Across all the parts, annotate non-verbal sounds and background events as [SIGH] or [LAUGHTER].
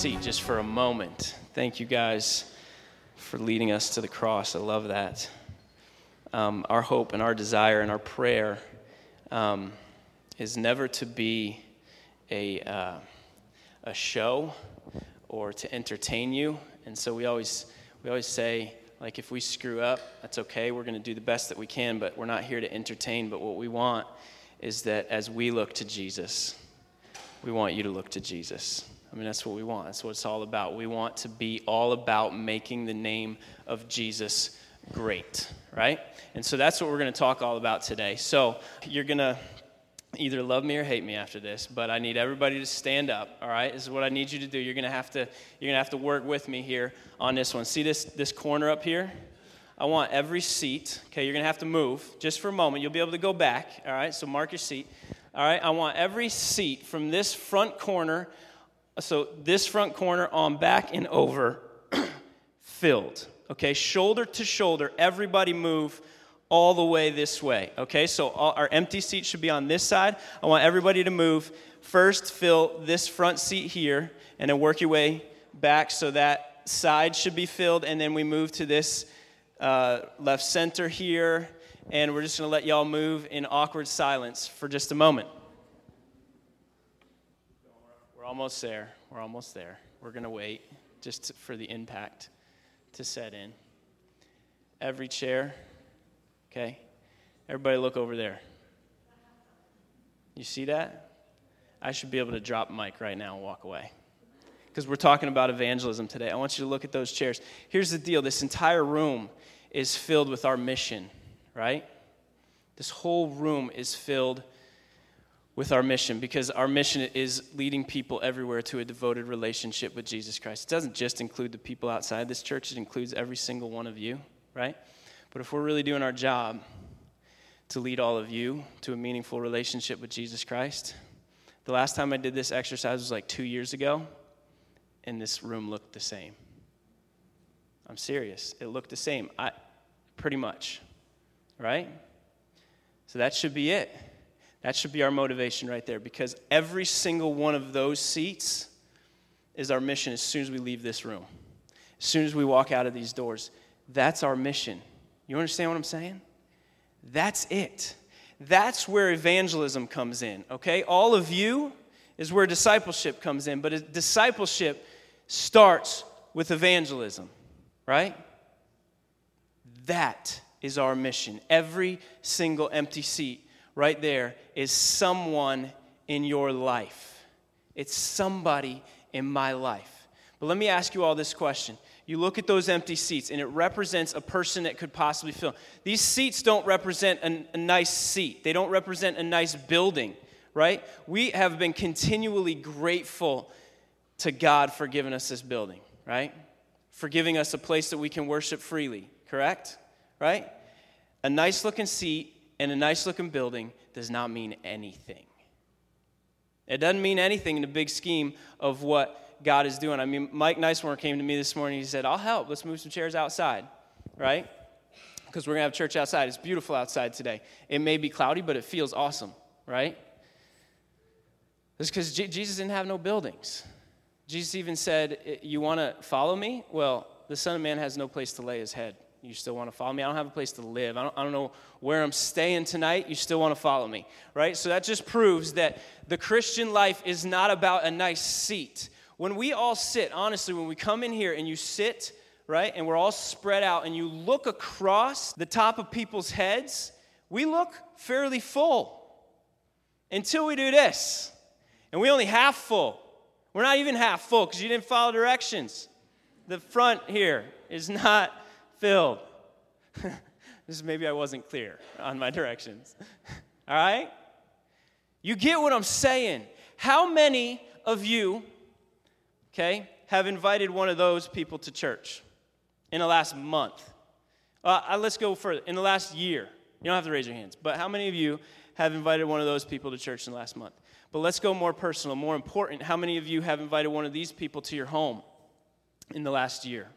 seat just for a moment. Thank you guys for leading us to the cross. I love that. Um, our hope and our desire and our prayer um, is never to be a, uh, a show or to entertain you. And so we always, we always say, like, if we screw up, that's okay. We're going to do the best that we can, but we're not here to entertain. But what we want is that as we look to Jesus, we want you to look to Jesus. I mean, that's what we want. That's what it's all about. We want to be all about making the name of Jesus great, right? And so that's what we're going to talk all about today. So you're going to either love me or hate me after this, but I need everybody to stand up, all right? This is what I need you to do. You're going to have to you're going to have to work with me here on this one. See this this corner up here? I want every seat. Okay, you're going to have to move just for a moment. You'll be able to go back, all right? So mark your seat. All right? I want every seat from this front corner so this front corner on back and over [CLEARS THROAT] filled. Okay, shoulder to shoulder, everybody move all the way this way. Okay, so all, our empty seat should be on this side. I want everybody to move. First, fill this front seat here, and then work your way back so that side should be filled, and then we move to this uh, left center here, and we're just gonna let y'all move in awkward silence for just a moment. Almost there. We're almost there. We're gonna wait just for the impact to set in. Every chair Okay? Everybody look over there. You see that? I should be able to drop mic right now and walk away. Because we're talking about evangelism today. I want you to look at those chairs. Here's the deal this entire room is filled with our mission, right? This whole room is filled with our mission because our mission is leading people everywhere to a devoted relationship with Jesus Christ. It doesn't just include the people outside this church, it includes every single one of you, right? But if we're really doing our job to lead all of you to a meaningful relationship with Jesus Christ, the last time I did this exercise was like two years ago, and this room looked the same. I'm serious. It looked the same. I pretty much. Right? So that should be it. That should be our motivation right there because every single one of those seats is our mission as soon as we leave this room. As soon as we walk out of these doors, that's our mission. You understand what I'm saying? That's it. That's where evangelism comes in, okay? All of you is where discipleship comes in, but discipleship starts with evangelism, right? That is our mission. Every single empty seat right there is someone in your life. It's somebody in my life. But let me ask you all this question you look at those empty seats and it represents a person that could possibly fill. These seats don't represent a, a nice seat, they don't represent a nice building, right? We have been continually grateful to God for giving us this building, right? For giving us a place that we can worship freely, correct? Right? A nice looking seat and a nice looking building does not mean anything. It doesn't mean anything in the big scheme of what God is doing. I mean, Mike Nicewarm came to me this morning. He said, I'll help. Let's move some chairs outside, right? Because we're going to have church outside. It's beautiful outside today. It may be cloudy, but it feels awesome, right? It's because J- Jesus didn't have no buildings. Jesus even said, You want to follow me? Well, the Son of Man has no place to lay his head. You still want to follow me? I don't have a place to live. I don't, I don't know where I'm staying tonight. You still want to follow me, right? So that just proves that the Christian life is not about a nice seat when we all sit, honestly, when we come in here and you sit, right, and we're all spread out and you look across the top of people's heads, we look fairly full until we do this. And we only half full. We're not even half full because you didn't follow directions. The front here is not filled. [LAUGHS] this maybe I wasn't clear on my directions. All right? You get what I'm saying. How many of you okay, have invited one of those people to church in the last month? Uh, uh, let's go further. In the last year. You don't have to raise your hands, but how many of you have invited one of those people to church in the last month? But let's go more personal, more important. How many of you have invited one of these people to your home in the last year?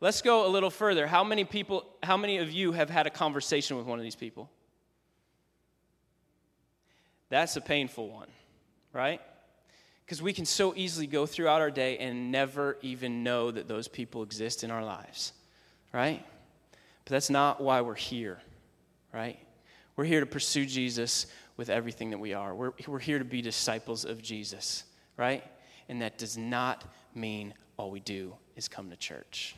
Let's go a little further. How many people, how many of you have had a conversation with one of these people? That's a painful one, right? Because we can so easily go throughout our day and never even know that those people exist in our lives, right? But that's not why we're here, right? We're here to pursue Jesus with everything that we are. We're, we're here to be disciples of Jesus, right? And that does not mean all we do is come to church.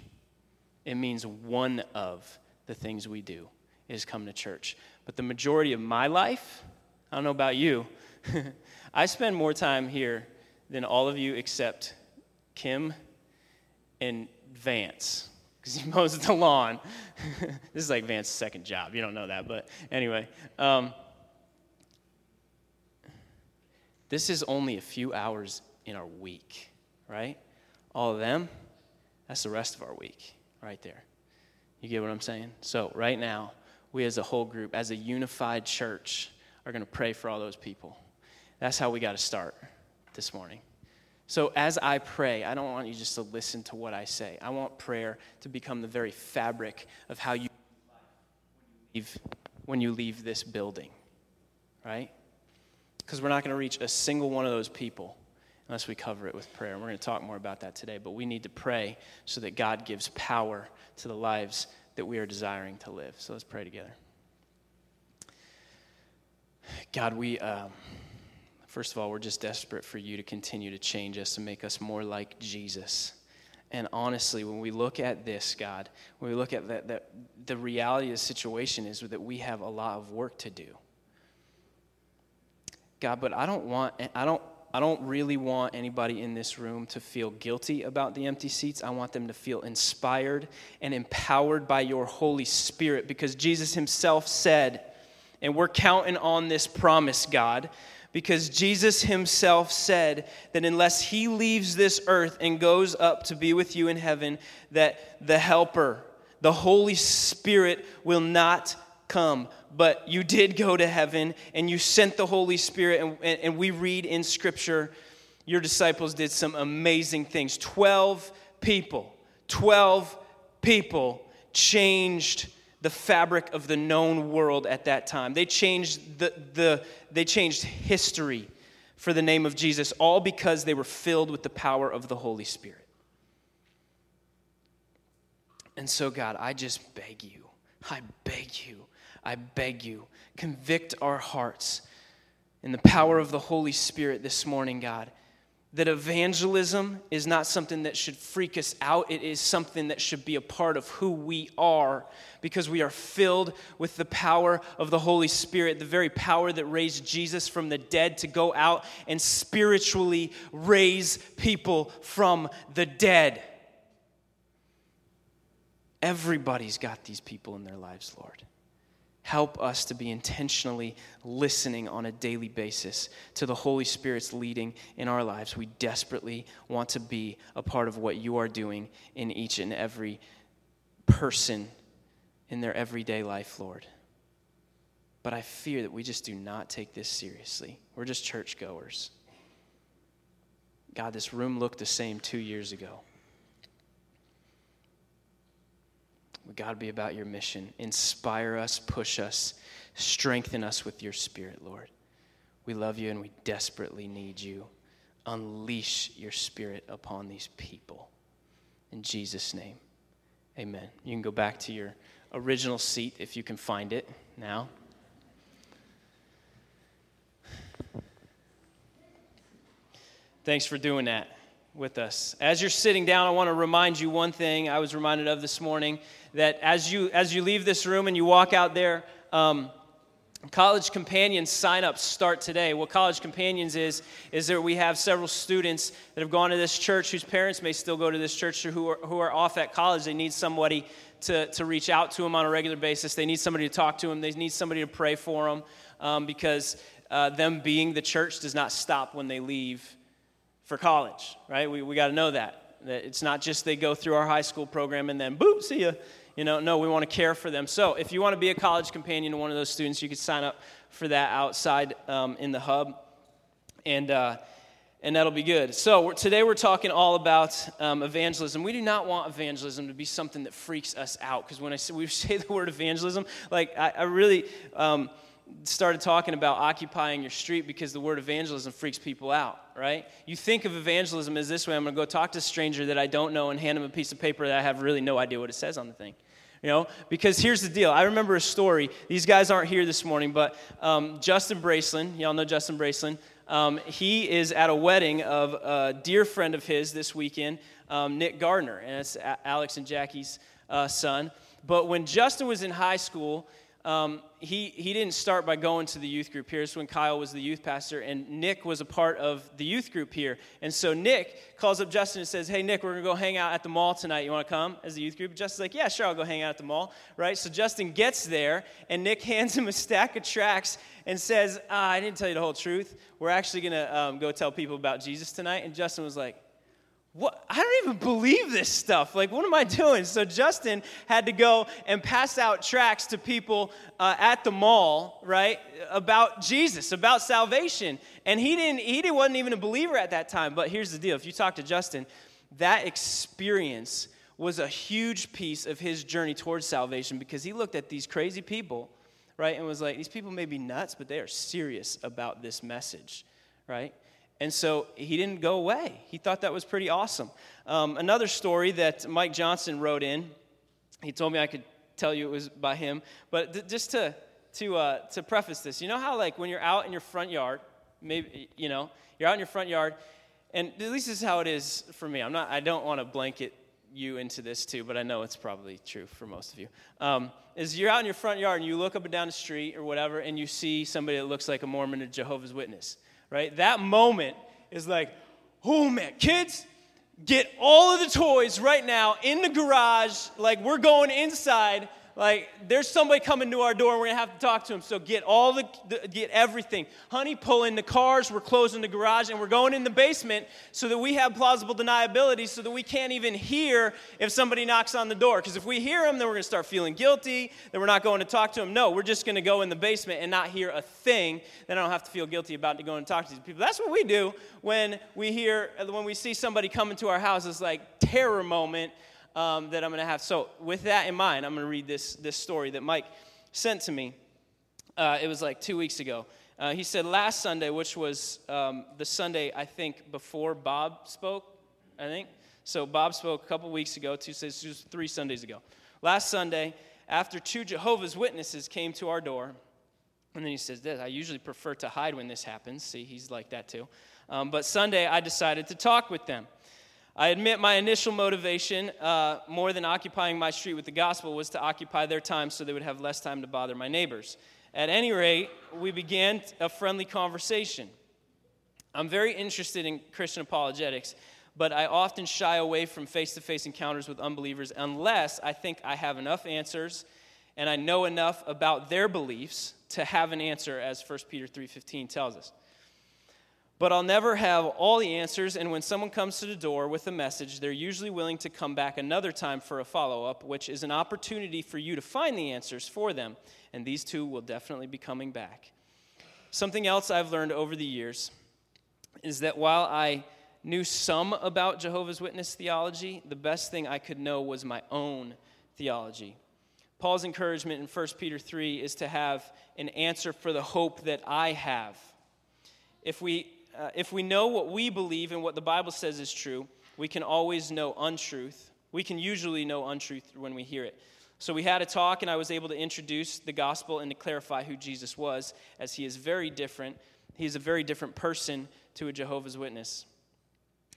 It means one of the things we do is come to church. But the majority of my life, I don't know about you, [LAUGHS] I spend more time here than all of you except Kim and Vance because [LAUGHS] he mows the lawn. [LAUGHS] this is like Vance's second job. You don't know that, but anyway. Um, this is only a few hours in our week, right? All of them, that's the rest of our week right there. You get what I'm saying? So, right now, we as a whole group, as a unified church, are going to pray for all those people. That's how we got to start this morning. So, as I pray, I don't want you just to listen to what I say. I want prayer to become the very fabric of how you leave when you leave this building, right? Because we're not going to reach a single one of those people unless we cover it with prayer. And we're going to talk more about that today. But we need to pray so that God gives power to the lives that we are desiring to live. So let's pray together. God, we. Um, First of all, we're just desperate for you to continue to change us and make us more like Jesus. And honestly, when we look at this, God, when we look at that, that the reality of the situation is that we have a lot of work to do. God, but I don't want, I don't, I don't really want anybody in this room to feel guilty about the empty seats. I want them to feel inspired and empowered by your Holy Spirit because Jesus himself said, and we're counting on this promise, God, because Jesus himself said that unless he leaves this earth and goes up to be with you in heaven, that the Helper, the Holy Spirit, will not come. But you did go to heaven and you sent the Holy Spirit, and, and, and we read in Scripture your disciples did some amazing things. 12 people, 12 people changed the fabric of the known world at that time. They changed, the, the, they changed history for the name of Jesus, all because they were filled with the power of the Holy Spirit. And so, God, I just beg you, I beg you, I beg you, convict our hearts in the power of the Holy Spirit this morning, God that evangelism is not something that should freak us out. It is something that should be a part of who we are because we are filled with the power of the Holy Spirit, the very power that raised Jesus from the dead to go out and spiritually raise people from the dead. Everybody's got these people in their lives, Lord. Help us to be intentionally listening on a daily basis to the Holy Spirit's leading in our lives. We desperately want to be a part of what you are doing in each and every person in their everyday life, Lord. But I fear that we just do not take this seriously. We're just churchgoers. God, this room looked the same two years ago. Would God be about your mission? Inspire us, push us, strengthen us with your spirit, Lord. We love you and we desperately need you. Unleash your spirit upon these people. In Jesus' name, amen. You can go back to your original seat if you can find it now. Thanks for doing that with us. As you're sitting down, I want to remind you one thing I was reminded of this morning that as you as you leave this room and you walk out there, um, College Companions sign-ups start today. What College Companions is is that we have several students that have gone to this church whose parents may still go to this church or who are, who are off at college. They need somebody to, to reach out to them on a regular basis. They need somebody to talk to them. They need somebody to pray for them um, because uh, them being the church does not stop when they leave for college, right? We, we got to know that. That it's not just they go through our high school program and then, boop, see ya. You know, no, we want to care for them. So if you want to be a college companion to one of those students, you could sign up for that outside um, in the hub. And, uh, and that'll be good. So we're, today we're talking all about um, evangelism. We do not want evangelism to be something that freaks us out because when I say, we [LAUGHS] say the word evangelism, like I, I really, um, started talking about occupying your street because the word evangelism freaks people out, right? You think of evangelism as this way I'm going to go talk to a stranger that I don't know and hand him a piece of paper that I have really no idea what it says on the thing. You know, because here's the deal. I remember a story. These guys aren't here this morning, but um, Justin Braceland, y'all know Justin Braceland. Um, he is at a wedding of a dear friend of his this weekend, um, Nick Gardner, and it's Alex and Jackie's uh, son. But when Justin was in high school, um, he, he didn't start by going to the youth group here. It's when Kyle was the youth pastor, and Nick was a part of the youth group here. And so Nick calls up Justin and says, Hey, Nick, we're going to go hang out at the mall tonight. You want to come as a youth group? Justin's like, Yeah, sure, I'll go hang out at the mall, right? So Justin gets there, and Nick [LAUGHS] hands him a stack of tracts and says, ah, I didn't tell you the whole truth. We're actually going to um, go tell people about Jesus tonight. And Justin was like, what? I don't even believe this stuff. Like, what am I doing? So, Justin had to go and pass out tracts to people uh, at the mall, right, about Jesus, about salvation. And he didn't, he didn't, wasn't even a believer at that time. But here's the deal if you talk to Justin, that experience was a huge piece of his journey towards salvation because he looked at these crazy people, right, and was like, these people may be nuts, but they are serious about this message, right? And so he didn't go away. He thought that was pretty awesome. Um, another story that Mike Johnson wrote in, he told me I could tell you it was by him, but th- just to, to, uh, to preface this, you know how, like, when you're out in your front yard, maybe, you know, you're out in your front yard, and at least this is how it is for me. I'm not, I don't want to blanket you into this too, but I know it's probably true for most of you. Um, is you're out in your front yard and you look up and down the street or whatever, and you see somebody that looks like a Mormon or Jehovah's Witness right? That moment is like, oh man, kids, get all of the toys right now in the garage. Like, we're going inside like, there's somebody coming to our door and we're gonna have to talk to him. So get all the, the, get everything. Honey, pull in the cars. We're closing the garage and we're going in the basement so that we have plausible deniability so that we can't even hear if somebody knocks on the door. Because if we hear them, then we're gonna start feeling guilty. Then we're not going to talk to them. No, we're just gonna go in the basement and not hear a thing. Then I don't have to feel guilty about to go and talk to these people. That's what we do when we hear, when we see somebody coming to our house. It's like terror moment um, that I'm going to have. So, with that in mind, I'm going to read this, this story that Mike sent to me. Uh, it was like two weeks ago. Uh, he said last Sunday, which was um, the Sunday, I think, before Bob spoke, I think. So, Bob spoke a couple weeks ago, two, three Sundays ago. Last Sunday, after two Jehovah's Witnesses came to our door, and then he says this I usually prefer to hide when this happens. See, he's like that too. Um, but Sunday, I decided to talk with them. I admit my initial motivation, uh, more than occupying my street with the gospel, was to occupy their time so they would have less time to bother my neighbors. At any rate, we began a friendly conversation. I'm very interested in Christian apologetics, but I often shy away from face to face encounters with unbelievers unless I think I have enough answers and I know enough about their beliefs to have an answer, as 1 Peter 3.15 tells us. But I'll never have all the answers, and when someone comes to the door with a message, they're usually willing to come back another time for a follow up, which is an opportunity for you to find the answers for them. And these two will definitely be coming back. Something else I've learned over the years is that while I knew some about Jehovah's Witness theology, the best thing I could know was my own theology. Paul's encouragement in 1 Peter 3 is to have an answer for the hope that I have. If we uh, if we know what we believe and what the Bible says is true, we can always know untruth. We can usually know untruth when we hear it. So we had a talk, and I was able to introduce the gospel and to clarify who Jesus was, as he is very different. He is a very different person to a Jehovah's Witness.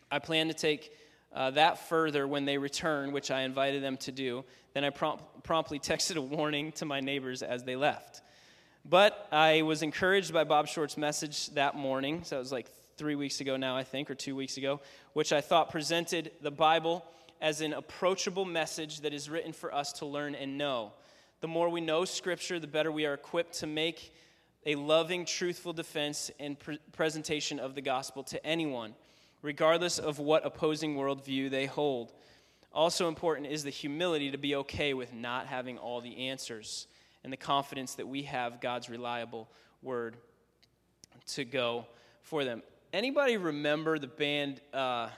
I plan to take uh, that further when they return, which I invited them to do. Then I promptly [LAUGHS] texted a warning to my neighbors as they left. But I was encouraged by Bob Short's message that morning. So it was like three weeks ago now, I think, or two weeks ago, which I thought presented the Bible as an approachable message that is written for us to learn and know. The more we know Scripture, the better we are equipped to make a loving, truthful defense and pre- presentation of the gospel to anyone, regardless of what opposing worldview they hold. Also important is the humility to be okay with not having all the answers and the confidence that we have God's reliable word to go for them. Anybody remember the band uh,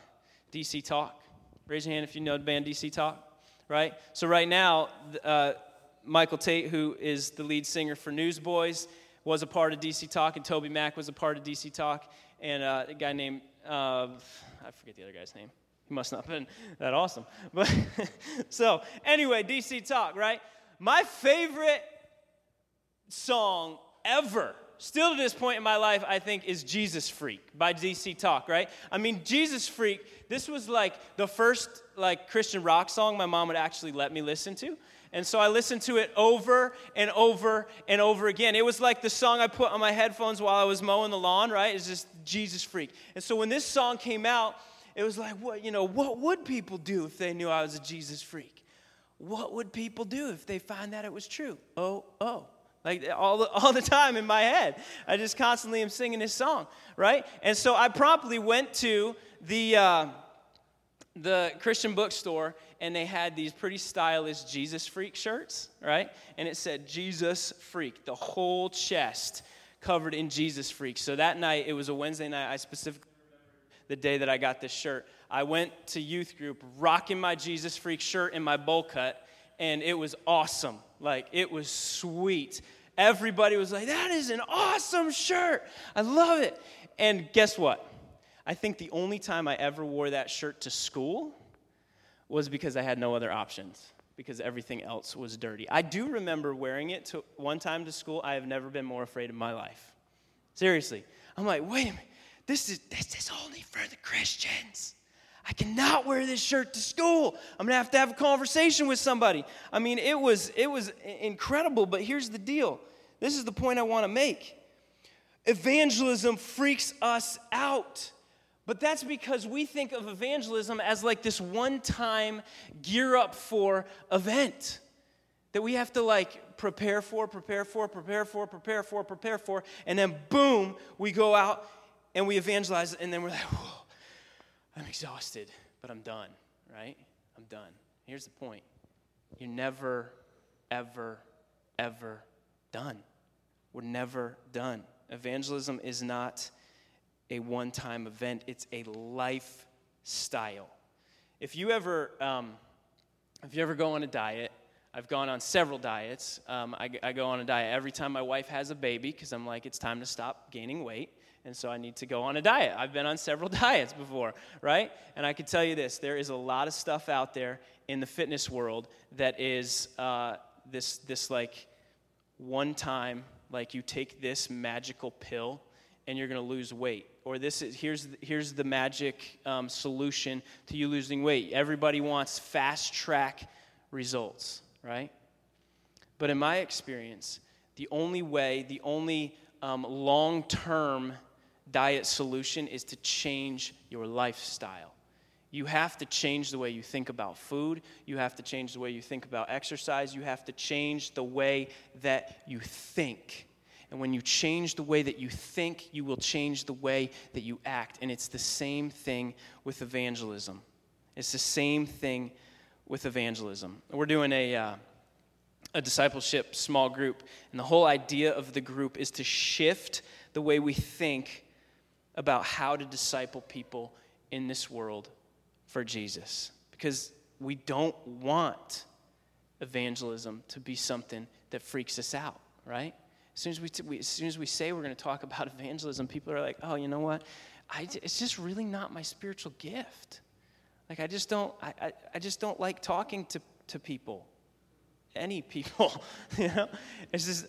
DC Talk? Raise your hand if you know the band DC Talk, right? So, right now, uh, Michael Tait, who is the lead singer for Newsboys, was a part of DC Talk, and TobyMac was a part of DC Talk, and uh, a guy named, uh, I forget the other guy's name. He must not have been that awesome. [LAUGHS] But so, anyway, DC Talk, right? My favorite song ever, still to this point in my life, I think, is Jesus Freak by DC Talk, right? I mean, Jesus Freak, this was like the first like Christian rock song my mom would actually let me listen to. And so I listened to it over and over and over again. It was like the song I put on my headphones while I was mowing the lawn, right? It's just Jesus Freak. And so when this song came out, it was like, what, you know, what would people do if they knew I was a Jesus freak? What would people do if they find that it was true? Oh, oh. Like [LAUGHS] all the, all the time in my head. I just constantly am singing this song, right? And so I promptly went to the, uh, the Christian bookstore and they had these pretty stylish Jesus freak shirts, right? And it said Jesus freak, the whole chest covered in Jesus freak. So that night, it was a Wednesday night, I specifically the day that I got this shirt. I went to youth group rocking my Jesus Freak shirt and my bowl cut, and it was awesome. Like, it was sweet. Everybody was like, that is an awesome shirt. I love it. And guess what? I think the only time I ever wore that shirt to school was because I had no other options, because everything else was dirty. I do remember wearing it to one time to school. I have never been more afraid in my life. Seriously. I'm like, wait a minute. This is, this is only for the Christians. I cannot wear this shirt to school. I'm gonna have to have a conversation with somebody. I mean, it was it was incredible, but here's the deal. This is the point I want to make. Evangelism freaks us out. But that's because we think of evangelism as like this one time gear up for event that we have to like prepare for, prepare for, prepare for, prepare for, prepare for, and then boom, we go out and we evangelize, and then we're like, whoa, I'm exhausted, but I'm done, right? I'm done. Here's the point you're never, ever, ever done. We're never done. Evangelism is not a one time event, it's a lifestyle. If you ever, um, if you ever go on a diet, I've gone on several diets. Um, I, I, go on a diet every time my wife has a baby because I'm like, it's time to stop gaining weight and so I need to go on a diet. I've been on several [LAUGHS] diets before, right? And I can tell you this there is a lot of stuff out there in the fitness world that is uh, this, this like one time, like you take this magical pill and you're going to lose weight. Or this is here's here's the magic um, solution to you losing weight. Everybody wants fast track results, right? But in my experience, the only way, the only um, long term diet solution is to change your lifestyle. You have to change the way you think about food. You have to change the way you think about exercise. You have to change the way that you think. And when you change the way that you think, you will change the way that you act. And it's the same thing with evangelism. It's the same thing with evangelism. We're doing a, uh, a discipleship small group, and the whole idea of the group is to shift the way we think about how to disciple people in this world for Jesus. Because we don't want evangelism to be something that freaks us out, right? As soon as we, t- we as soon as we say we're going to talk [LAUGHS] about evangelism, people are like, oh, you know what? I, it's just really not my spiritual gift. Like, I just don't, I, I, I just don't like talking to, to people, any people, [LAUGHS] you know? It's just,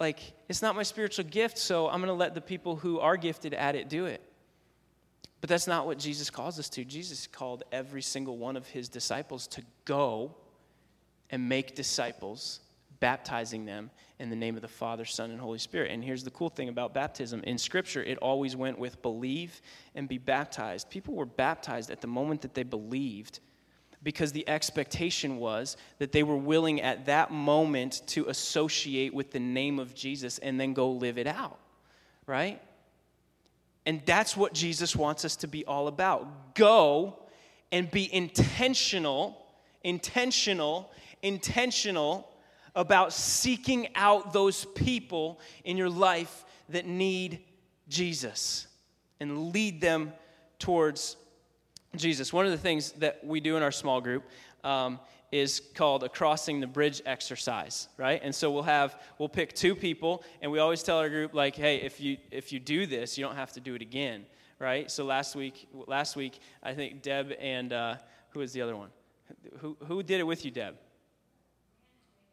like, it's not my spiritual gift, so I'm going to let the people who are gifted at it do it. But that's not what Jesus calls us to. Jesus called every single one of his disciples to go and make disciples, baptizing them in the name of the Father, Son, and Holy Spirit. And here's the cool thing about baptism in Scripture it always went with believe and be baptized. People were baptized at the moment that they believed because the expectation was that they were willing at that moment to associate with the name of Jesus and then go live it out, right? And that's what Jesus wants us to be all about. Go and be intentional, intentional, intentional about seeking out those people in your life that need Jesus and lead them towards Jesus. One of the things that we do in our small group um, is called a crossing the bridge exercise, right? And so we'll have we'll pick two people, and we always tell our group like, hey, if you if you do this, you don't have to do it again, right? So last week last week I think Deb and uh, who was the other one? Who who did it with you, Deb?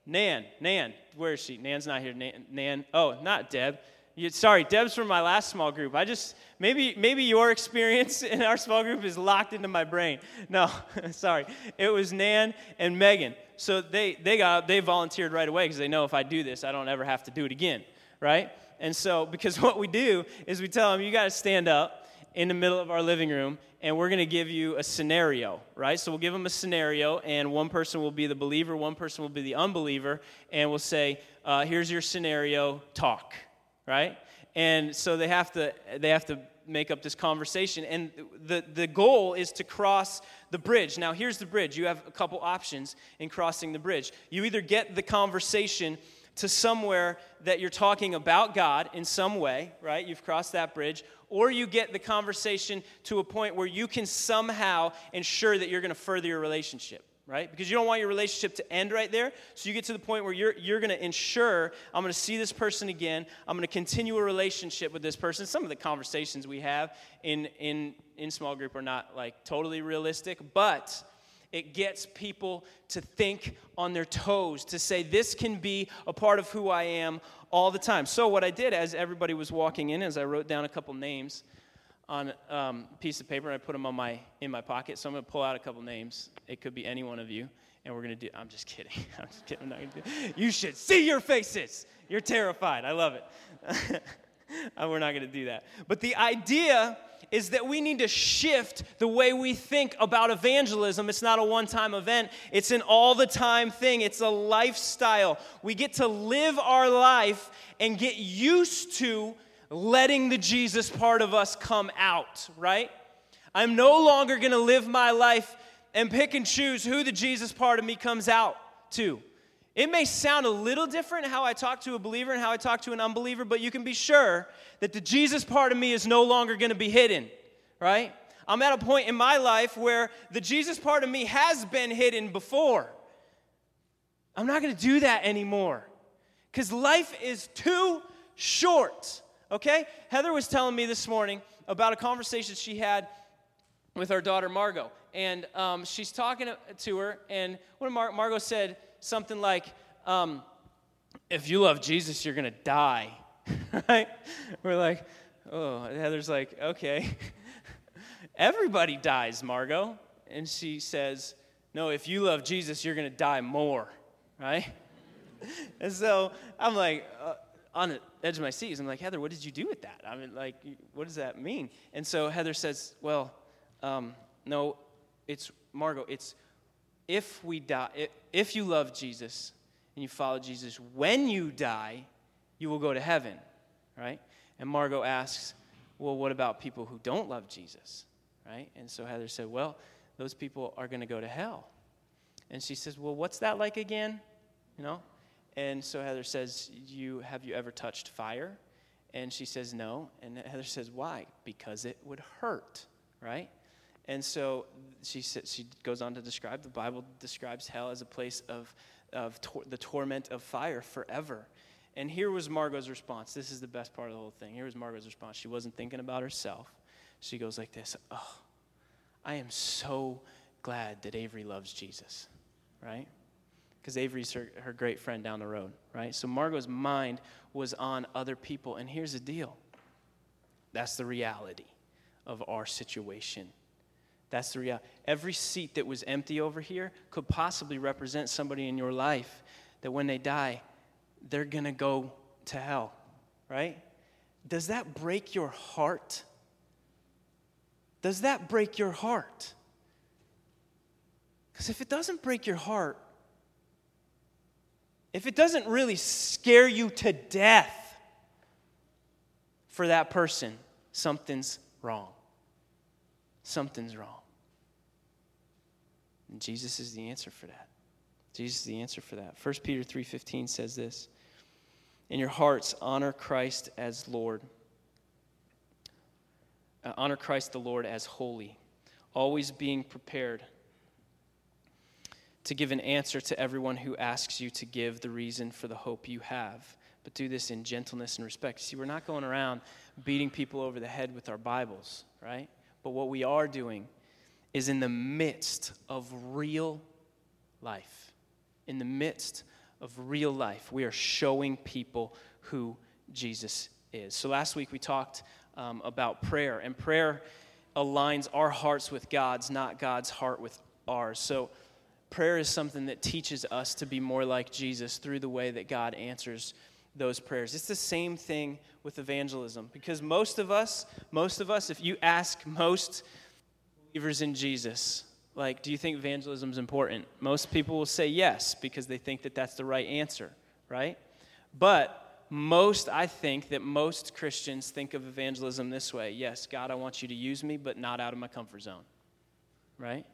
Nan, Nan, where is she? Nan's not here. Nan, Nan oh, not Deb. You, sorry, Deb's from my last small group. I just maybe maybe your experience [LAUGHS] in our small group is locked into my brain. No, [LAUGHS] sorry, it was Nan and Megan. So they they got they volunteered right away because they know if I do this, I don't ever have to do it again, right? And so [LAUGHS] because what we do is we tell them you got to stand up in the middle of our living room and we're going to give you a scenario, right? So we'll give them a scenario, and one person will be the believer, one person will be the unbeliever, and we'll say, uh, "Here's your scenario. Talk." Right? And so they have to they have to make up this conversation and the the goal is to cross the bridge. Now here's the bridge. You have a couple options in crossing the bridge. You either get the conversation to somewhere that you're talking about God in some way, right? You've crossed that bridge, or you get the conversation to a point where you can somehow ensure that you're going to further your relationship right? Because you don't want your relationship to end right there. So you get to the point where you're, you're going to ensure I'm going to see this person again. I'm going to continue a relationship with this person. Some of the conversations we have in, in, in small group are not like totally realistic, but it gets people to think on their toes, to say, this can be a part of who I am all the time. So, what I did as everybody was walking in, is I wrote down a couple names on um, a piece of paper and I put them on my, in my pocket. So I'm going to pull out a couple names. It could be any one of you. And we're going to do, I'm just kidding. [LAUGHS] I'm just kidding. I'm not gonna do, you should see your faces. You're terrified. I love it. [LAUGHS] we're not going to do that. But the idea is that we need to shift the way we think about evangelism. It's not a one time event, it's an all the time thing, it's a lifestyle. We get to live our life and get used to letting the Jesus part of us come out, right? I'm no longer going to live my life and pick and choose who the Jesus part of me comes out to. It may sound a little different how I talk to a believer and how I talk to an unbeliever, but you can be sure that the Jesus part of me is no longer going to be hidden, right? I'm at a point in my life where the Jesus part of me has been hidden before. I'm not going to do that anymore because life is too short okay? Heather was telling me this morning about a conversation she had with our daughter Margot. And um, she's talking to her, and when Mar- Margot said something like, um, If you love Jesus, you're going to die. [LAUGHS] right? We're like, Oh, Heather's like, Okay. [LAUGHS] Everybody dies, Margot. And she says, No, if you love Jesus, you're going to die more. Right? [LAUGHS] and so I'm like, uh, on the edge of my seat. I'm like, Heather, what did you do with that? I mean, like, what does that mean? And so Heather says, Well, um, no, it's Margot. It's if we die, if you love Jesus and you follow Jesus, when you die, you will go to heaven, right? And Margot asks, Well, what about people who don't love Jesus, right? And so Heather said, Well, those people are going to go to hell. And she says, Well, what's that like again? You know, and so Heather says, "You have you ever touched fire?" And she says, "No." And Heather says, "Why?" Because it would hurt, right? And so she she goes on to describe the Bible describes hell as a place of of tor- the torment of fire forever. And here was Margot's response. This is the best part of the whole thing. Here was Margot's response. She wasn't thinking about herself. She goes like this, "Oh, I am so glad that Avery loves Jesus." Right? Because Avery's her, her great friend down the road, right? So Margot's mind was on other people. And here's the deal that's the reality of our situation. That's the reality. Every seat that was empty over here could possibly represent somebody in your life that when they die, they're going to go to hell, right? Does that break your heart? Does that break your heart? Because if it doesn't break your heart, if it doesn't really scare you to death for that person, something's wrong. Something's wrong. And Jesus is the answer for that. Jesus is the answer for that. 1 Peter 3:15 says this. In your hearts honor Christ as Lord. Uh, honor Christ the Lord as holy, always being prepared to give an answer to everyone who asks you to give the reason for the hope you have, but do this in gentleness and respect. See, we're not going around beating people over the head with our Bibles, right? But what we are doing is in the midst of real life, in the midst of real life, we are showing people who Jesus is. So last week we talked um, about prayer, and prayer aligns our hearts with God's, not God's heart with ours. So prayer is something that teaches us to be more like Jesus through the way that God answers those prayers. It's the same thing with evangelism because most of us, most of us, if you ask most believers in Jesus, like, do you think evangelism is important? Most people will say yes because they think that that's the right answer, right? But most, I think that most Christians think of evangelism this way Yes, God, I want you to use me, but not out of my comfort zone, right?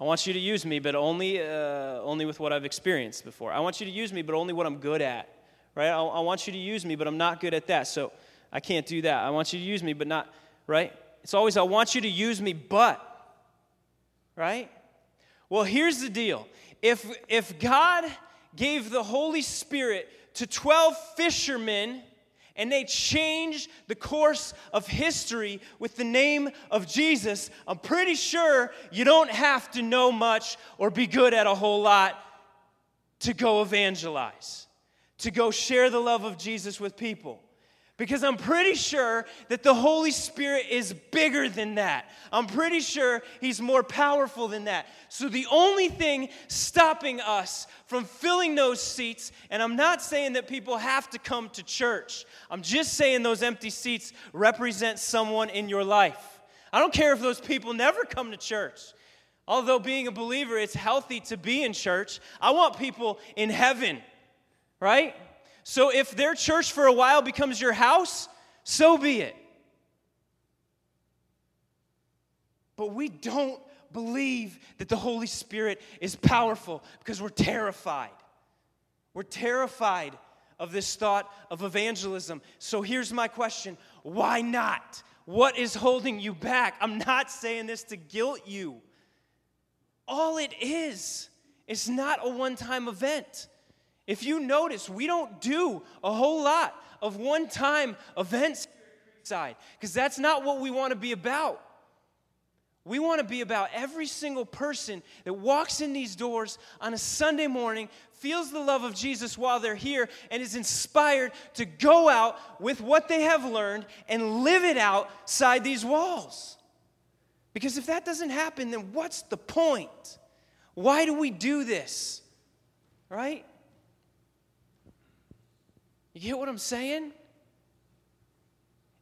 I want you to use me, but only, uh, only with what I've experienced before. I want you to use me, but only what I'm good at, right? I, I want you to use me, but I'm not good at that, so I can't do that. I want you to use me, but not, right? It's always, I want you to use me, but, right? Well, here's the deal. If, if God gave the Holy Spirit to 12 fishermen and they changed the course of history with the name of Jesus, I'm pretty sure you don't have to know much or be good at a whole lot to go evangelize, to go share the love of Jesus with people. Because I'm pretty sure that the Holy Spirit is bigger than that. I'm pretty sure He's more powerful than that. So the only thing stopping us from filling those seats, and I'm not saying that people have to come to church, I'm just saying those empty seats represent someone in your life. I don't care if those people never come to church. Although being a believer, it's healthy to be in church. I want people in heaven, right? So if their church for a while becomes your house, so be it. But we don't believe that the Holy Spirit is powerful because we're terrified. We're terrified of this thought of evangelism. So here's my question why not? What is holding you back? I'm not saying this to guilt you. All it is, it's not a one time event. If you notice, we don't do a whole lot of one time events side because that's not what we want to be about. We want to be about every single person that walks in these doors on a Sunday morning, feels the love of Jesus while they're here, and is inspired to go out with what they have learned and live it outside these walls. Because if that doesn't happen, then what's the point? Why do we do this? Right? You get what I'm saying?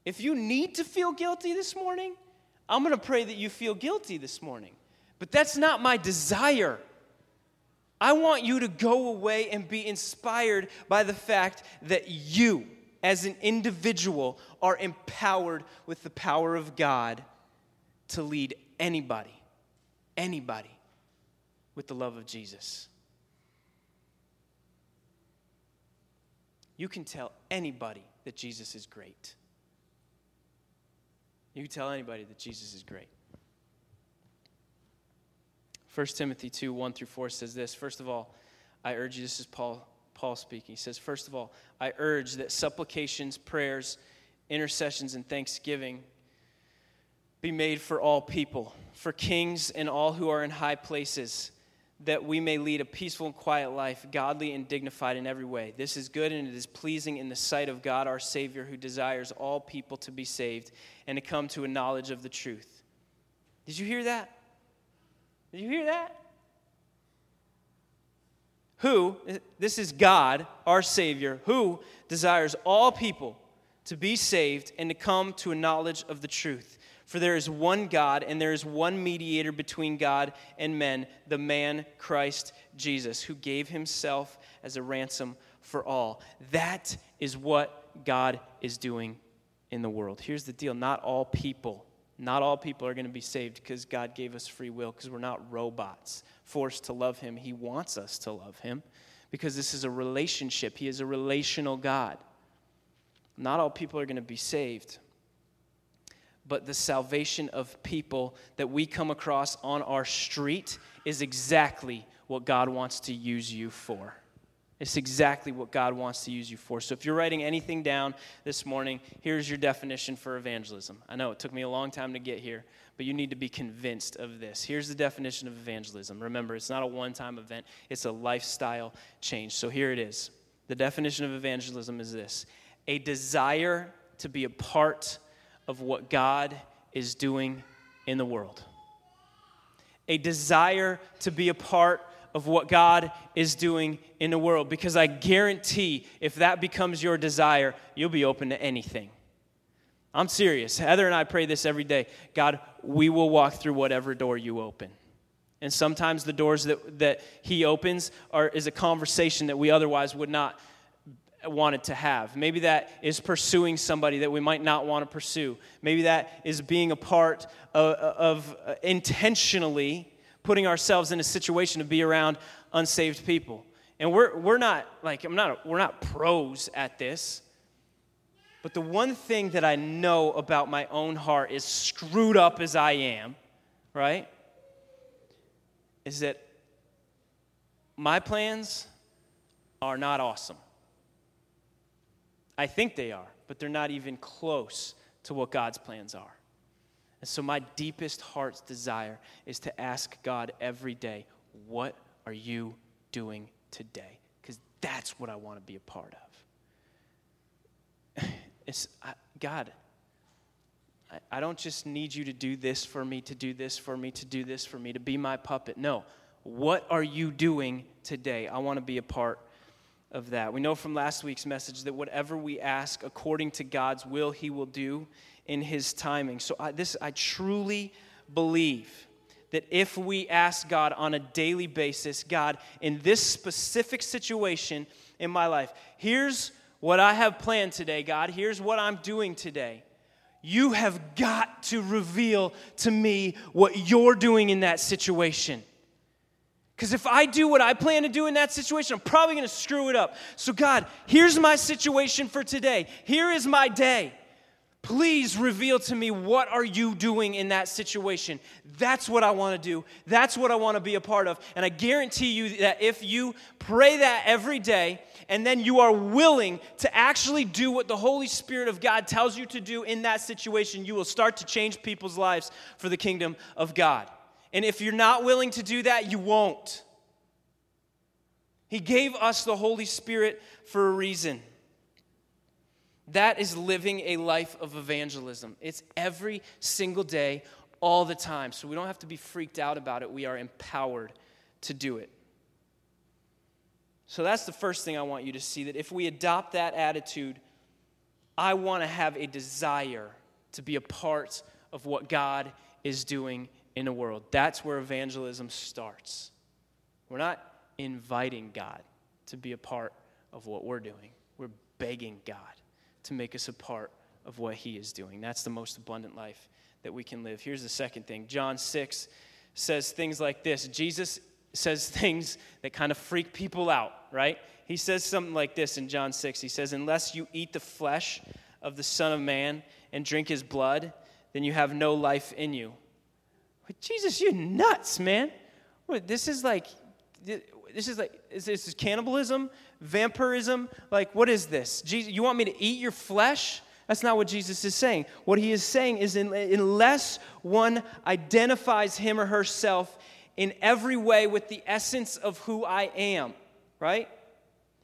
If you need to feel guilty this morning, I'm going to pray that you feel guilty this morning. But that's not my desire. I want you to go away and be inspired by the fact that you, as an individual, are empowered with the power of God to lead anybody, anybody, with the love of Jesus. You can tell anybody that Jesus is great. You can tell anybody that Jesus is great. 1 Timothy 2 1 through 4 says this First of all, I urge you, this is Paul, Paul speaking. He says, First of all, I urge that supplications, prayers, intercessions, and thanksgiving be made for all people, for kings and all who are in high places that we may lead a peaceful and quiet life, godly and dignified in every way. This is good and it is pleasing in the sight of God our Savior, who desires all people to be saved and to come to a knowledge of the truth. Did you hear that? Did you hear that? Who, this is God, our Savior, who desires all people to be saved and to come to a knowledge of the truth. For there is one God, and there is one mediator between God and men, the man Christ Jesus, who gave himself as a ransom for all. That is what God is doing in the world. Here's the deal not all people, not all people are going to be saved because God gave us free will, because we're not robots forced to love Him. He wants us to love Him because this is a relationship, He is a relational God. Not all people are going to be saved but the salvation of people that we come across on our street is exactly what God wants to use you for. It's exactly what God wants to use you for. So if you're writing anything down this morning, here's your definition for evangelism. I know it took me a long time to get here, but you need to be convinced of this. Here's the definition of evangelism. Remember, it's not a one time event, it's a lifestyle change. So here it is. The definition of evangelism is this a desire to be a part of what God is doing in the world. A desire to be a part of what God is doing in the world. Because I guarantee if that becomes your desire, you'll be open to anything. I'm serious. Heather and I pray this every day God, we will walk through whatever door you open. And sometimes the doors that, that He opens are, is a conversation that we otherwise would not wanted to have. Maybe that is pursuing somebody that we might not want to pursue. Maybe that is being a part of, of uh, intentionally putting ourselves in a situation to be around unsaved people. And we're, we're not like I'm not we're not pros at this. But the one thing that I know about my own heart is screwed up as I am, right? Is that my plans are not awesome. I think they are, but they're not even close to what God's plans are. And so, my deepest heart's desire is to ask God every day, What are you doing today? Because that's what I want to be a part of. [SIGHS] It's, I, God, I, I don't just need you to do this for me, to do this for me, to do this for me, to be my puppet. No. What are you doing today? I want to be a part of that. We know from last week's message that whatever we ask according to God's will, He will do in his timing. So I, this I truly believe that if we ask God on a daily basis, God, in this specific situation in my life, here's what I have planned today, God, here's what I'm doing today. You have got to reveal to me what you're doing in that situation. Because if I do what I plan to do in that situation, I'm probably going to screw it up. So, God, here's my situation for today. Here is my day. Please reveal to me what are you doing in that situation. That's what I want to do. That's what I want to be a part of. And I guarantee you that if you pray that every day and then you are willing to actually do what the Holy Spirit of God tells you to do in that situation, you will start to change people's lives for the kingdom of God. And if you're not willing to do that, you won't. He gave us the Holy Spirit for a reason. That is living a life of evangelism. It's every single day, all the time. So we don't have to be freaked out about it. We are empowered to do it. So that's the first thing I want you to see that if we adopt that attitude, I want to have a desire to be a part of what God is doing in the world. That's where evangelism starts. We're not inviting God to be a part of what we're doing, we're begging God to make us a part of what He is doing. That's the most abundant life that we can live. Here's the second thing John 6 says things like this Jesus says [LAUGHS] things that kind of freak people out, right? He says something like this in John 6. He says, Unless you eat the flesh of the Son of Man and drink his blood, then you have no life in you. Jesus, you're nuts, man. What, this is like, this is like, is this cannibalism? vampirism? Like, what is this? Jesus, you want me to eat your flesh? That's not what Jesus is saying. What he is saying is, in, unless one identifies him or herself in every way with the essence of who I am, right?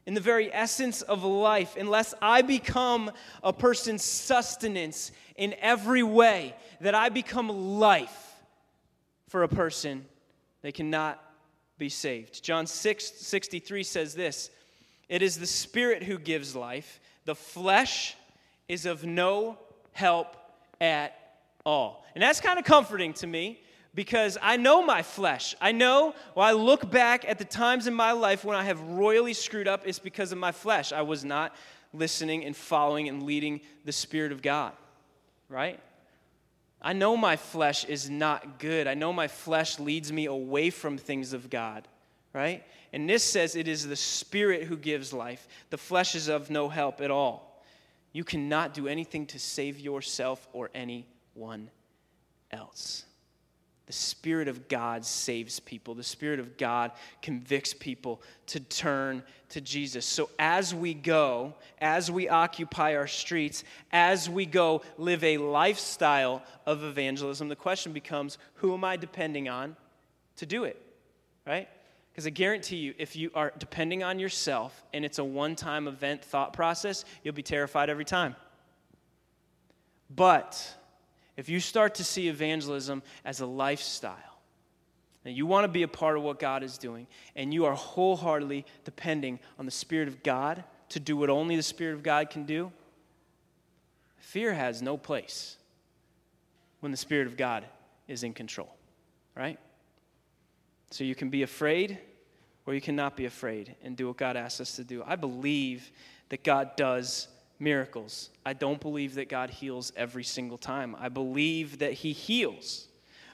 In the very essence of life, unless I become a person's sustenance in every way, that I become life for a person, they cannot be saved. John 6 63 says this it is the Spirit who gives life. The flesh is of no help at all. And that's kind of comforting to me because I know my flesh. I know when I look back at the times in my life when I have royally screwed up, it's because of my flesh. I was not listening and following and leading the Spirit of God, right? I know my flesh is not good. I know my flesh leads me away from things of God right? And this says it is the Spirit who gives life. The flesh is of no help at all. You cannot do anything to save yourself or anyone else. The Spirit of God saves people. The Spirit of God convicts people to turn to Jesus. So, as we go, as we occupy our streets, as we go live a lifestyle of evangelism, the question becomes who am I depending on to do it? Right? Because I guarantee you, if you are depending on yourself and it's a one time event thought process, you'll be terrified every time. But if you start to see evangelism as a lifestyle, and you want to be a part of what God is doing, and you are wholeheartedly depending on the Spirit of God to do what only the Spirit of God can do, fear has no place when the Spirit of God is in control, right? So you can be afraid or you cannot be afraid and do what God asks us to do. I believe that God does miracles. I don't believe that God heals every single time. I believe that He heals.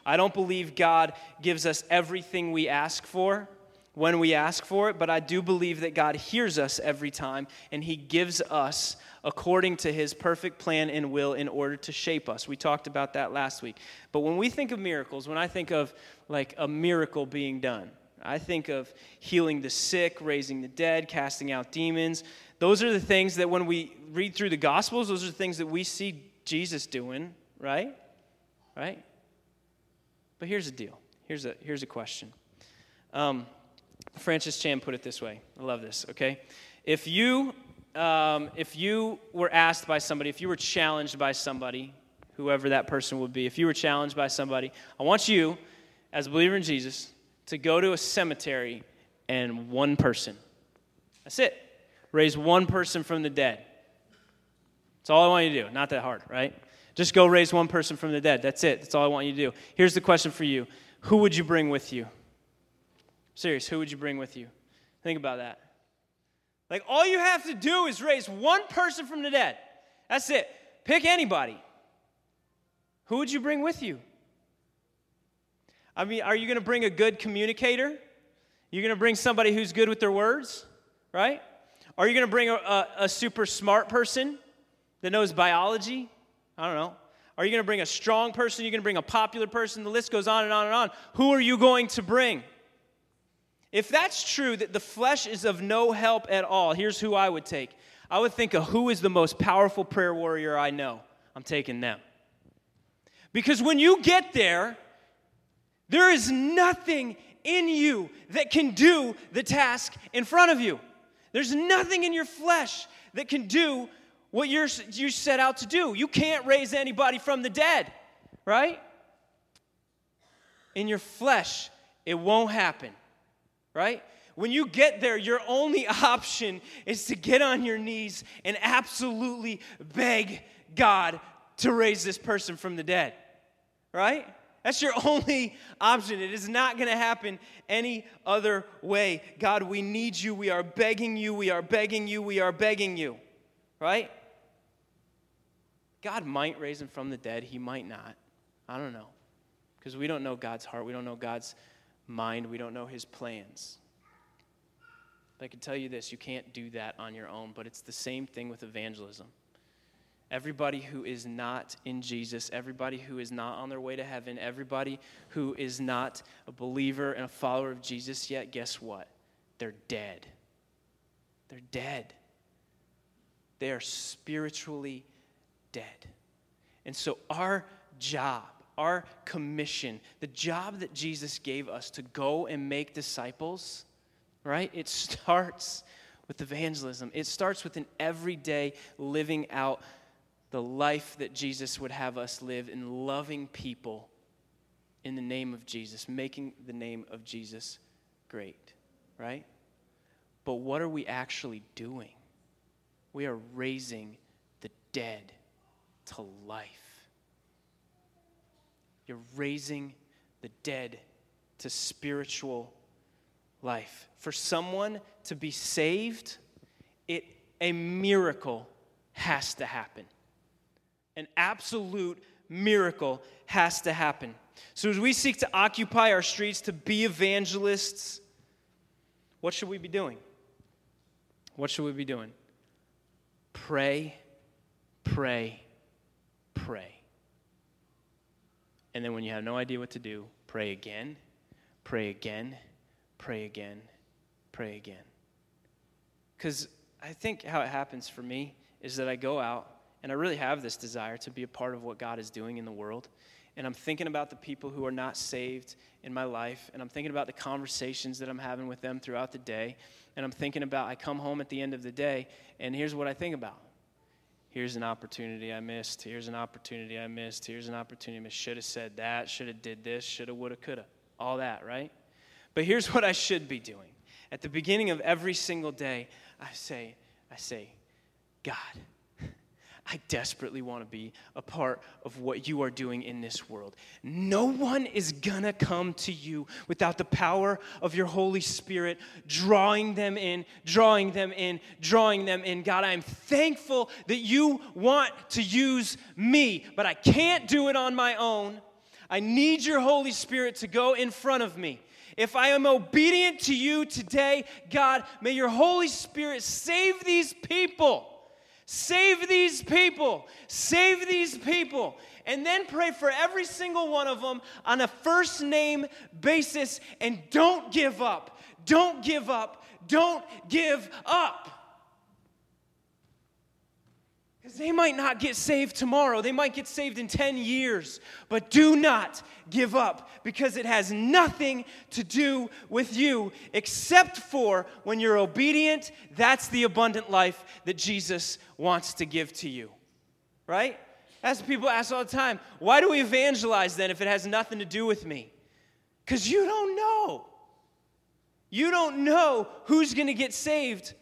I don't believe God gives us everything we ask for when we ask for it, but I do believe that God hears us every time and He gives us according to His perfect plan and will in order to shape us. We talked about that last week. But when we think of miracles, when I think of like a miracle being done, I think of healing the sick, raising the dead, casting out demons. Those are the things that when we read through the Gospels, those are the things that we see Jesus doing, right? Right? But here's the deal. Here's a, here's a question. Um, Francis Chan put it this way. I love this, okay? If you, um, if you were asked by somebody, if you were challenged by somebody, whoever that person would be, if you were challenged by somebody, I want you, as a believer in Jesus, to go to a cemetery and one person. That's it raise one person from the dead. That's all I want you to do. Not that hard, right? Just go raise one person from the dead. That's it. That's all I want you to do. Here's the question for you Who would you bring with you? Serious, who would you bring with you? Think about that. Like, all you have to do is raise one person from the dead. That's it. Pick anybody. Who would you bring with you? I mean, are you going to bring a good communicator? You're going to bring somebody who's good with their words, right? Are you going to bring a, a, a super smart person that knows biology? I don't know. Are you going to bring a strong person? Are you going to bring a popular person? The list goes on and on and on. Who are you going to bring? If that's true, that the flesh is of no help at all, here's who I would take. I would think of who is the most powerful prayer warrior I know. I'm taking them. Because when you get there, there is nothing in you that can do the task in front of you. There's nothing in your flesh that can do what you're, you set out to do. You can't raise anybody from the dead, right? In your flesh, it won't happen, right? When you get there, your only [LAUGHS] option is to get on your knees and absolutely beg God to raise this person from the dead, right? That's your [LAUGHS] only option. It is not going to happen any other way. God, we need you. We are begging you. We are begging you. We are begging you. Right? God might raise him from the dead. He might not. I don't know. Because we don't know God's heart. We don't know God's mind. We don't know his plans. But I can tell you this you can't do that on your own. But it's the same thing with evangelism. Everybody who is not in Jesus, everybody who is not on their way to heaven, everybody who is not a believer and a follower of Jesus yet, guess what? They're dead. They're dead. They are spiritually dead. And so, our job, our commission, the job that Jesus gave us to go and make disciples, right? It [LAUGHS] starts with evangelism. It starts with an everyday living out the life that Jesus would have us live in loving people in the name of Jesus, making the name of Jesus great, right? But what are we actually doing? We are raising the dead to life. You're raising the dead to spiritual life. For someone to be saved, it a miracle has to happen an absolute miracle has to happen. So, as we seek to occupy our streets, to be evangelists, what should we be doing? What should we be doing? Pray, pray, pray. And then, when you have no idea what to do, pray again, pray again, pray again, pray again. Because I think how it happens for me is that I go out and I really have this desire to be a part of what God is doing in the world. And I'm thinking about the people who are not saved in my life. And I'm thinking about the conversations that I'm having with them throughout the day. And I'm thinking about, I come home at the end of the day, and here's what I think about. Here's an opportunity I missed. Here's an opportunity I missed. Here's an opportunity I missed. Should have said that. Should have did this. Should have, would have, could have. All that, right? But here's what I should be doing. At the beginning of every single day, I say, I say, God, I desperately want to be a part of what you are doing in this world. No one is going to come to you without the power of your Holy Spirit drawing them in, drawing them in, drawing them in. God, I'm thankful that you want to use me, but I can't do it on my own. I need your Holy Spirit to go in front of me. If I am obedient to you today, God, may your Holy Spirit save these people Save these people. Save these people. And then pray for every single one of them on a first name basis and don't give up. Don't give up. Don't give up. Because they might not get saved tomorrow, they might get saved in 10 years. But do not give up because it has nothing to do with you except for when you're obedient. That's the abundant life that Jesus wants to give to you. Right? That's what people ask all the time. Why do we evangelize then if it has nothing to do with me? Because you don't know. You don't know who's going to get saved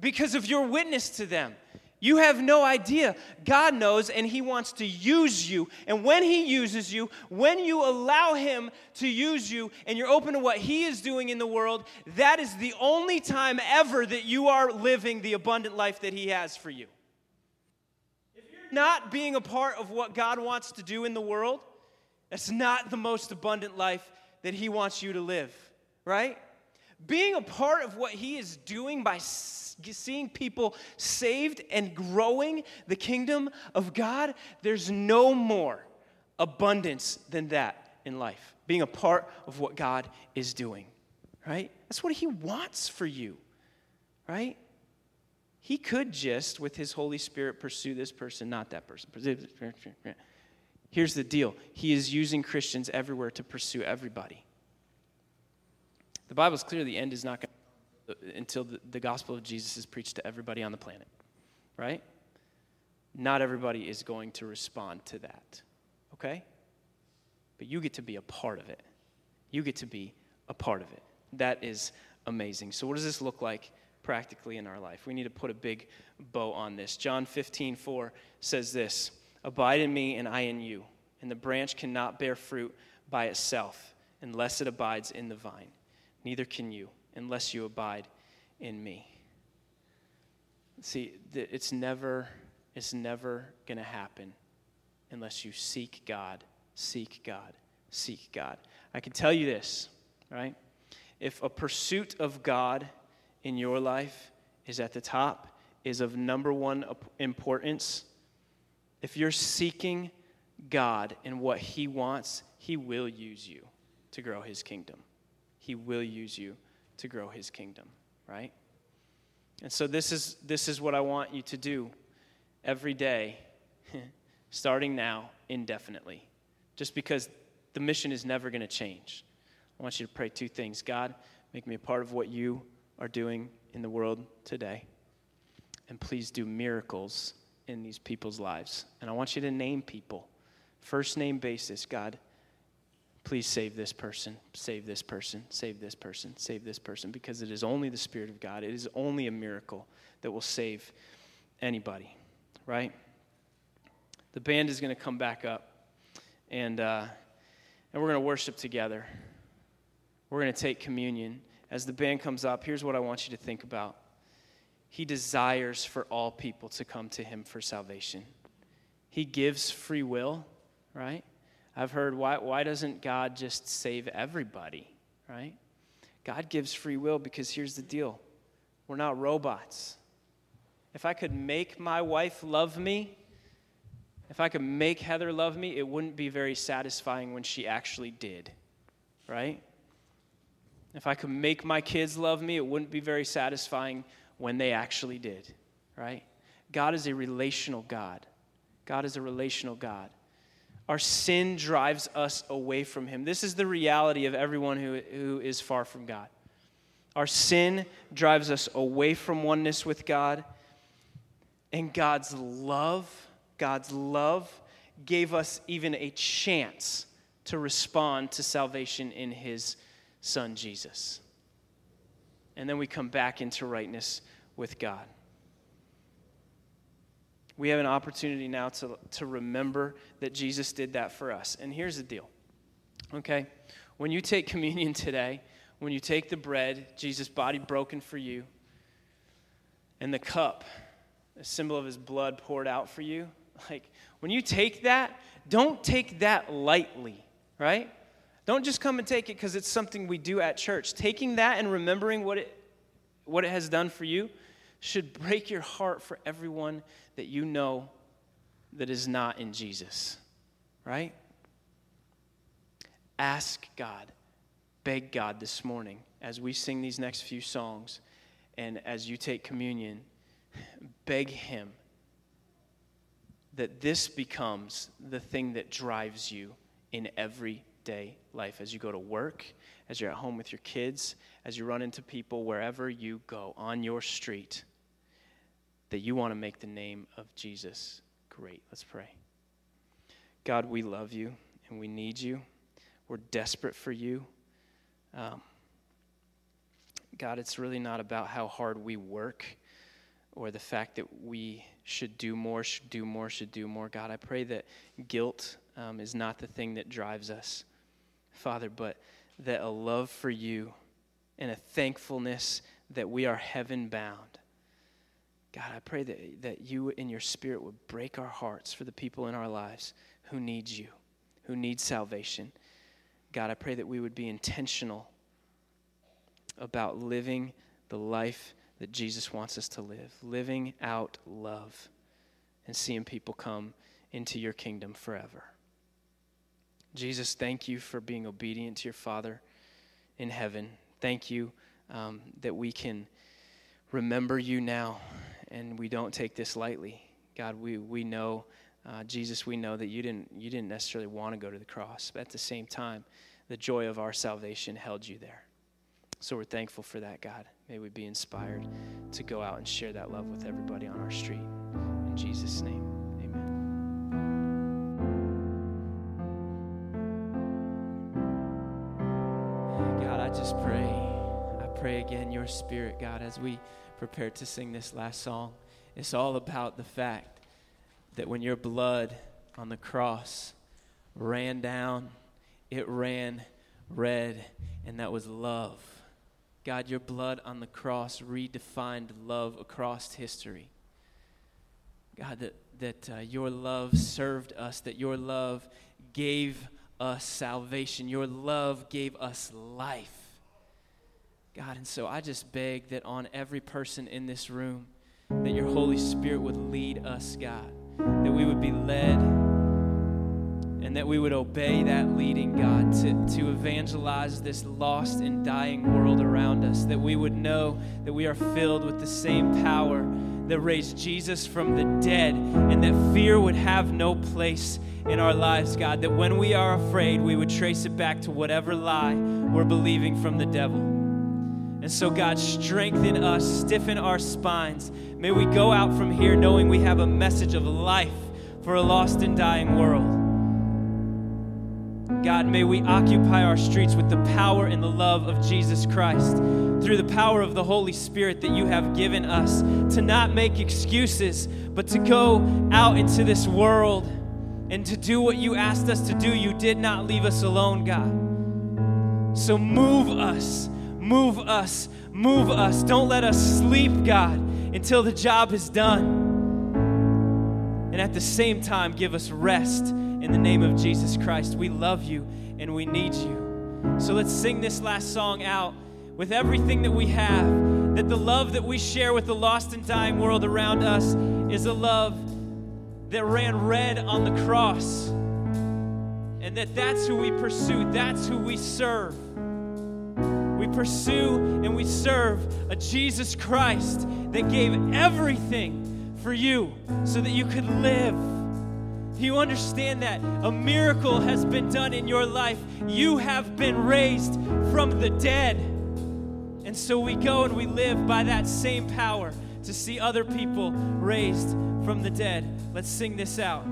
because of your witness to them. You have no idea. God knows, and He wants to use you. And when He uses you, when you allow Him to use you, and you're open to what He is doing in the world, that is the only time ever that you are living the abundant life that He has for you. If you're not being a part of what God wants to do in the world, that's not the most abundant life that He wants you to live, right? Being a part of what He is doing by seeing people saved and growing the kingdom of God, there's no more abundance than that in life. Being a part of what God is doing, right? That's what He wants for you, right? He could just, with His Holy Spirit, pursue this person, not that person. Here's the deal He is using Christians everywhere to pursue everybody. The Bible is clear the end is not going to until the, the gospel of Jesus is preached to everybody on the planet, right? Not everybody is going to respond to that, okay? But you get to be a part of it. You get to be a part of it. That is amazing. So, what does this look like practically in our life? We need to put a big bow on this. John 15, 4 says this Abide in me, and I in you. And the branch cannot bear fruit by itself unless it abides in the vine. Neither can you unless you abide in me. See, it's never, it's never going to happen unless you seek God, seek God, seek God. I can tell you this, right? If a pursuit of God in your life is at the top, is of number one importance, if you're seeking God and what He wants, He will use you to grow His kingdom. He will use you to grow his kingdom, right? And so this is this is what I want you to do every day, [LAUGHS] starting now indefinitely. Just because the mission is never going to change. I want you to pray two things. God, make me a part of what you are doing in the world today. And please do miracles in these people's lives. And I want you to name people. First name basis, God please save this person, save this person, save this person, save this person, because it is only the Spirit of God. It is only a miracle that will save anybody, right? The band is going to come back up, and, uh, and we're going to worship together. We're going to take communion. As the band comes up, here's what I want you to think about He desires for all people to come to Him for salvation, He gives free will, right? I've heard, why, why doesn't God just save everybody, right? God gives free will because here's the deal we're not robots. If I could make my wife love me, If I could make Heather love me, it wouldn't be very satisfying when she actually did, right? If I could make my kids love me, it wouldn't be very satisfying when they actually did, right? God is a relational God. God is a relational God. Our sin drives us away from Him. This is the reality of everyone who, who is far from God. Our sin drives us away from oneness with God. And God's love, God's love gave us even a chance to respond to salvation in His Son, Jesus. And then we come back into rightness with God. We have an opportunity now to, to remember that Jesus did that for us. And here's the deal, okay? When you take communion today, when you take the bread, Jesus' body broken for you, and the cup, a symbol of his blood poured out for you, like when you take that, don't take that lightly, right? Don't just come and take it because it's something we do at church. Taking that and remembering what it, what it has done for you should break your heart for everyone that you know that is not in Jesus, right? Ask God, beg God this morning as we sing these next few songs and as you take communion, beg Him that this becomes the thing that drives you in everyday life as you go to work, as you're at home with your kids, as you run into people wherever you go on your street that you want to make the name of Jesus great. Let's pray. God, we love you and we need you. We're desperate for you. Um, God, it's really not about how hard we work or the fact that we should do more, should do more, should do more. God, I pray that guilt um, is not the thing that drives us, Father, but that a love for you and a thankfulness that we are heaven bound God, I pray that, that you in your spirit would break our hearts for the people in our lives who need you, who need salvation. God, I pray that we would be intentional about living the life that Jesus wants us to live, living out love and seeing people come into your kingdom forever. Jesus, thank you for being obedient to your Father in heaven. Thank you um, that we can remember you now and we don't take this lightly. God, we, we know, uh, Jesus, we know that you didn't, you didn't necessarily want to go to the cross, but at the same time, the joy of our salvation held you there. So we're thankful for that, God. May we be inspired to go out and share that love with everybody on our street. In Jesus' name, amen. God, I just pray. I pray again your spirit, God, as we prepared to sing this last song. It's all about the fact that when your blood on the cross ran down, it ran red, and that was love. God, your blood on the cross redefined love across history. God, that, that uh, your love served us, that your love gave us salvation, your love gave us life. God, and so I just beg that on every person in this room, that your Holy Spirit would lead us, God, that we would be led and that we would obey that leading, God, to, to evangelize this lost and dying world around us, that we would know that we are filled with the same power that raised Jesus from the dead, and that fear would have no place in our lives, God, that when we are afraid, we would trace it back to whatever lie we're believing from the devil. And so, God, strengthen us, stiffen our spines. May we go out from here knowing we have a message of life for a lost and dying world. God, may we occupy our streets with the power and the love of Jesus Christ through the power of the Holy Spirit that you have given us to not make excuses, but to go out into this world and to do what you asked us to do. You did not leave us alone, God. So move us Move us, move us. Don't let us sleep, God, until the job is done. And at the same time, give us rest in the name of Jesus Christ. We love you and we need you. So let's sing this last song out with everything that we have. That the love that we share with the lost and dying world around us is a love that ran red on the cross. And that that's who we pursue, that's who we serve. We pursue and we serve a Jesus Christ that gave everything for you so that you could live. You understand that a miracle has been done in your life. You have been raised from the dead. And so we go and we live by that same power to see other people raised from the dead. Let's sing this out.